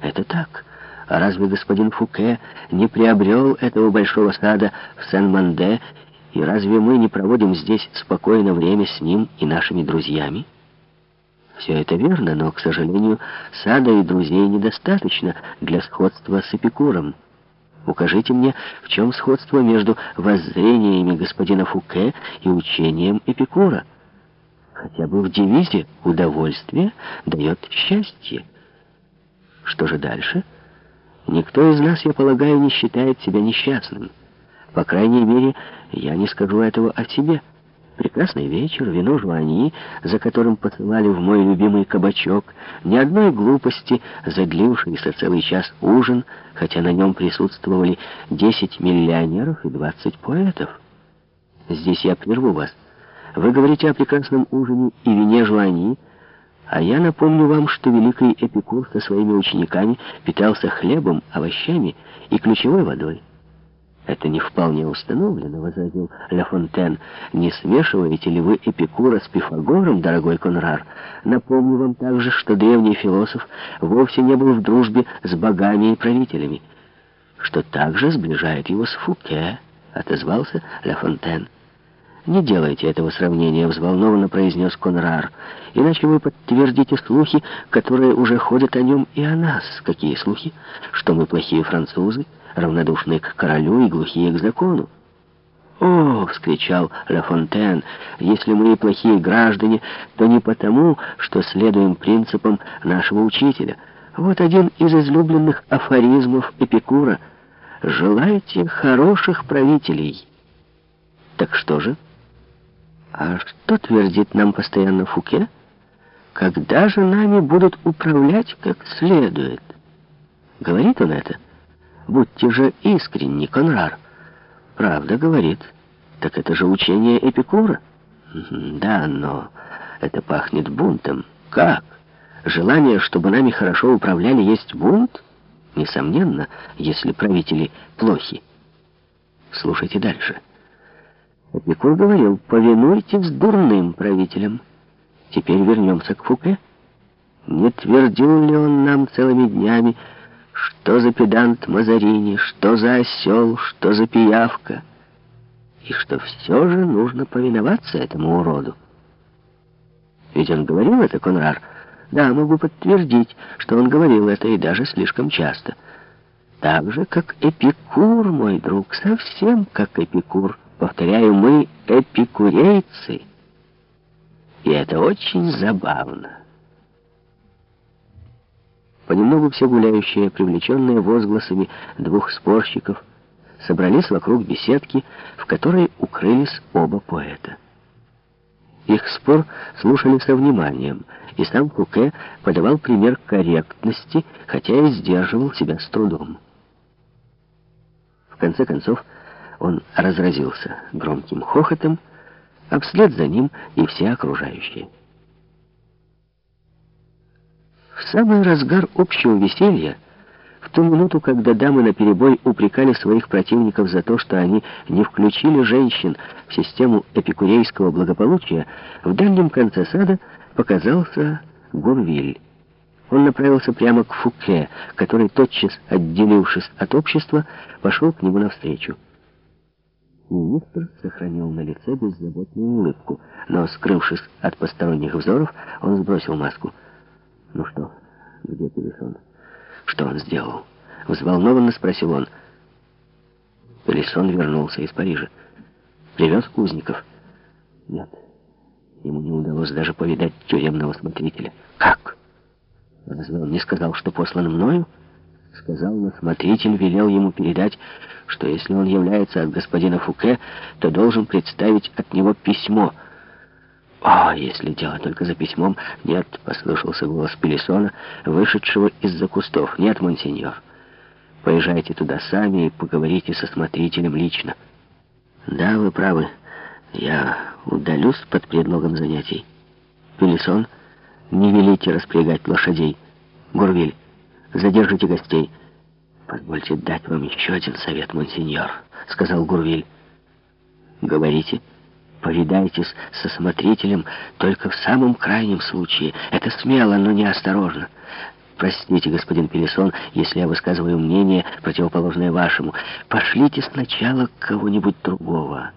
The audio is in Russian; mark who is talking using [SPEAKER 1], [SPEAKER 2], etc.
[SPEAKER 1] Это так. А разве господин Фуке не приобрел этого большого сада в Сен-Манде, и разве мы не проводим здесь спокойно время с ним и нашими друзьями? Все это верно, но, к сожалению, сада и друзей недостаточно для сходства с Эпикуром. Укажите мне, в чем сходство между воззрениями господина Фуке и учением Эпикура? Хотя бы в девизе «удовольствие дает счастье». Что же дальше? Никто из нас, я полагаю, не считает себя несчастным. По крайней мере, я не скажу этого о себе. Прекрасный вечер, вино жуани, за которым посылали в мой любимый кабачок, ни одной глупости, задлившийся целый час ужин, хотя на нем присутствовали 10 миллионеров и 20 поэтов. Здесь я прерву вас. Вы говорите о прекрасном ужине и вине жуани, а я напомню вам, что великий Эпикур со своими учениками питался хлебом, овощами и ключевой водой. «Это не вполне установлено», — возразил Ля Фонтен. «Не смешиваете ли вы Эпикура с Пифагором, дорогой Конрар? Напомню вам также, что древний философ вовсе не был в дружбе с богами и правителями, что также сближает его с Фуке», — отозвался Ля Фонтен. «Не делайте этого сравнения», — взволнованно произнес Конрар. «Иначе вы подтвердите слухи, которые уже ходят о нем и о нас. Какие слухи? Что мы плохие французы?» равнодушные к королю и глухие к закону. «О!» — вскричал Ла Фонтен. «Если мы и плохие граждане, то не потому, что следуем принципам нашего учителя. Вот один из излюбленных афоризмов Эпикура. «Желайте хороших правителей». Так что же? А что твердит нам постоянно Фуке? Когда же нами будут управлять как следует? Говорит он это? — Будьте же искренни, Конрар. Правда, говорит. Так это же учение Эпикура. Да, но это пахнет бунтом. Как? Желание, чтобы нами хорошо управляли, есть бунт? Несомненно, если правители плохи. Слушайте дальше. Эпикур говорил, повинуйтесь дурным правителям. Теперь вернемся к Фуке. Не твердил ли он нам целыми днями, что за педант Мазарини, что за осел, что за пиявка. И что все же нужно повиноваться этому уроду. Ведь он говорил это, Конрар? Да, могу подтвердить, что он говорил это и даже слишком часто. Так же, как Эпикур, мой друг, совсем как Эпикур. Повторяю, мы эпикурейцы. И это очень забавно. Понемногу все гуляющие, привлеченные возгласами двух спорщиков, собрались вокруг беседки, в которой укрылись оба поэта. Их спор слушали со вниманием, и сам Куке подавал пример корректности, хотя и сдерживал себя с трудом. В конце концов, он разразился громким хохотом, а вслед за ним и все окружающие. В самый разгар общего веселья, в ту минуту, когда дамы наперебой упрекали своих противников за то, что они не включили женщин в систему эпикурейского благополучия, в дальнем конце сада показался Гурвиль. Он направился прямо к Фуке, который, тотчас отделившись от общества, пошел к нему навстречу. Министр сохранил на лице беззаботную улыбку, но, скрывшись от посторонних взоров, он сбросил маску. «Ну что, где Пелесон?» «Что он сделал?» Взволнованно спросил он. Пелесон вернулся из Парижа. Привез узников. Нет, ему не удалось даже повидать тюремного смотрителя. Как? Разве он не сказал, что послан мною? Сказал, но смотритель велел ему передать, что если он является от господина Фуке, то должен представить от него письмо — «О, если дело только за письмом...» «Нет», — послышался голос Пелесона, вышедшего из-за кустов. «Нет, монсеньор. Поезжайте туда сами и поговорите со смотрителем лично». «Да, вы правы. Я удалюсь под предлогом занятий. Пелесон, не велите распрягать лошадей. Гурвиль, задержите гостей». «Позвольте дать вам еще один совет, монсеньор», — сказал Гурвиль. «Говорите». Повидайтесь со смотрителем только в самом крайнем случае. Это смело, но неосторожно. Простите, господин Пелесон, если я высказываю мнение, противоположное вашему. Пошлите сначала кого-нибудь другого».